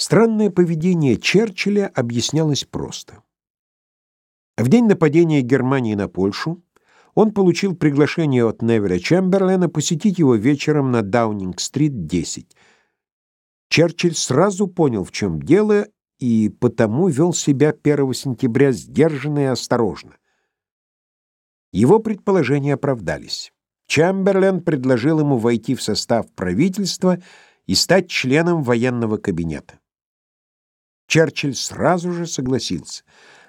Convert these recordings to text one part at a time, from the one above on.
Странное поведение Черчилля объяснялось просто. В день нападения Германии на Польшу он получил приглашение от Невеля Чемберлена посетить его вечером на Даунинг-стрит, 10. Черчилль сразу понял, в чем дело, и потому вел себя 1 сентября сдержанно и осторожно. Его предположения оправдались. Чемберлен предложил ему войти в состав правительства и стать членом военного кабинета. Черчилль сразу же согласился.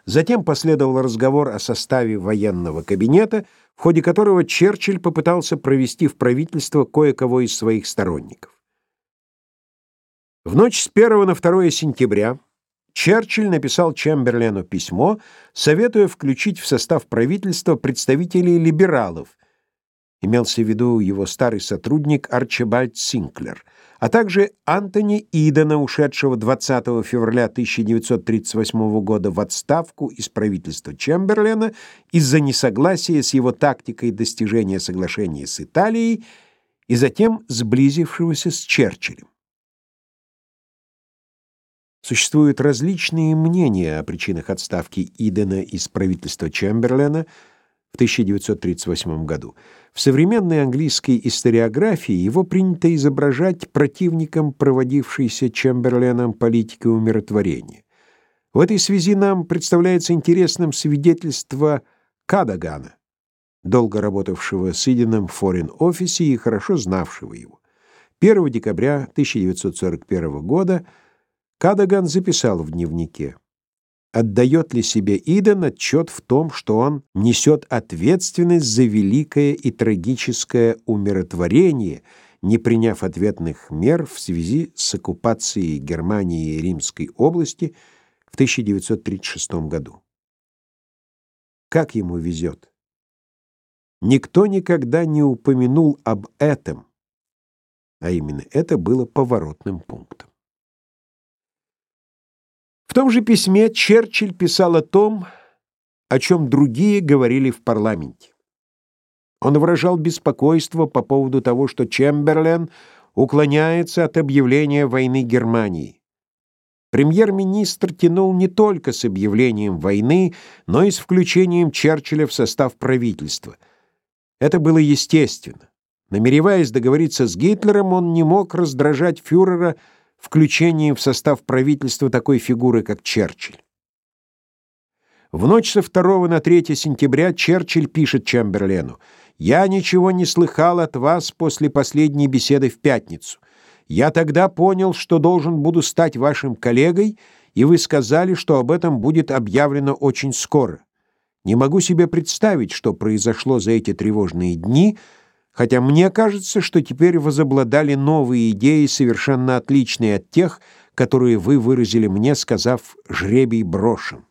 Затем последовал разговор о составе военного кабинета, в ходе которого Черчилль попытался провести в правительство кое-кого из своих сторонников. В ночь с 1 на 2 сентября Черчилль написал Чемберлену письмо, советуя включить в состав правительства представителей либералов, имелся в виду его старый сотрудник Арчибальд Синклер, а также Антони Идена, ушедшего 20 февраля 1938 года в отставку из правительства Чемберлена из-за несогласия с его тактикой достижения соглашения с Италией и затем сблизившегося с Черчиллем. Существуют различные мнения о причинах отставки Идена из правительства Чемберлена в 1938 году. В современной английской историографии его принято изображать противником проводившейся Чемберленом политики умиротворения. В этой связи нам представляется интересным свидетельство Кадагана, долго работавшего с Иденом в форин-офисе и хорошо знавшего его. 1 декабря 1941 года Кадаган записал в дневнике Отдает ли себе Иден отчет в том, что он несет ответственность за великое и трагическое умиротворение, не приняв ответных мер в связи с оккупацией Германии и Римской области в 1936 году? Как ему везет? Никто никогда не упомянул об этом, а именно это было поворотным пунктом. В том же письме Черчилль писал о том, о чем другие говорили в парламенте. Он выражал беспокойство по поводу того, что Чемберлен уклоняется от объявления войны Германии. Премьер-министр тянул не только с объявлением войны, но и с включением Черчилля в состав правительства. Это было естественно. Намереваясь договориться с Гитлером, он не мог раздражать фюрера, включением в состав правительства такой фигуры, как Черчилль. В ночь со 2 на 3 сентября Черчилль пишет Чемберлену: "Я ничего не слыхал от вас после последней беседы в пятницу. Я тогда понял, что должен буду стать вашим коллегой, и вы сказали, что об этом будет объявлено очень скоро. Не могу себе представить, что произошло за эти тревожные дни, хотя мне кажется, что теперь возобладали новые идеи, совершенно отличные от тех, которые вы выразили мне, сказав «жребий брошен».